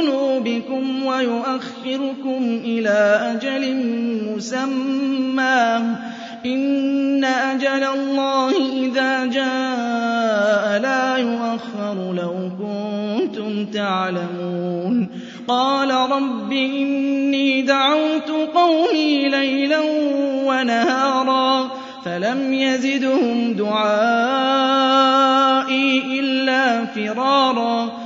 ذُنُوبِكُمْ وَيُؤَخِّرُكُمْ إِلَىٰ أَجَلٍ مُّسَمًّى ۚ. إِنَّ أَجَلَ اللَّهِ إِذَا جَاءَ لَا يُؤَخَّرُ ۖ لَوْ كُنتُمْ تَعْلَمُونَ. قَالَ رَبِّ إِنِّي دَعَوْتُ قَوْمِي لَيْلًا وَنَهَارًا فَلَمْ يَزِدْهُمْ دُعَائِي إِلَّا فِرَارًا.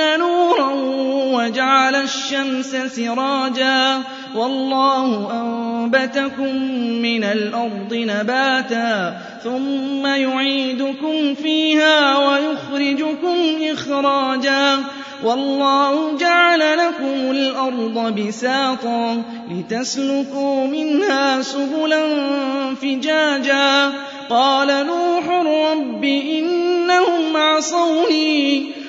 نُورًا وَجَعَلَ الشَّمْسَ سِرَاجًا وَاللَّهُ أَنبَتَكُم مِّنَ الْأَرْضِ نَبَاتًا ثُمَّ يُعِيدُكُمْ فِيهَا وَيُخْرِجُكُمْ إِخْرَاجًا وَاللَّهُ جَعَلَ لَكُمُ الْأَرْضَ بِسَاطًا لِّتَسْلُكُوا مِنْهَا سُبُلًا فِجَاجًا قَالَ نُوحٌ رَّبِّ إِنَّهُمْ عَصَوْنِي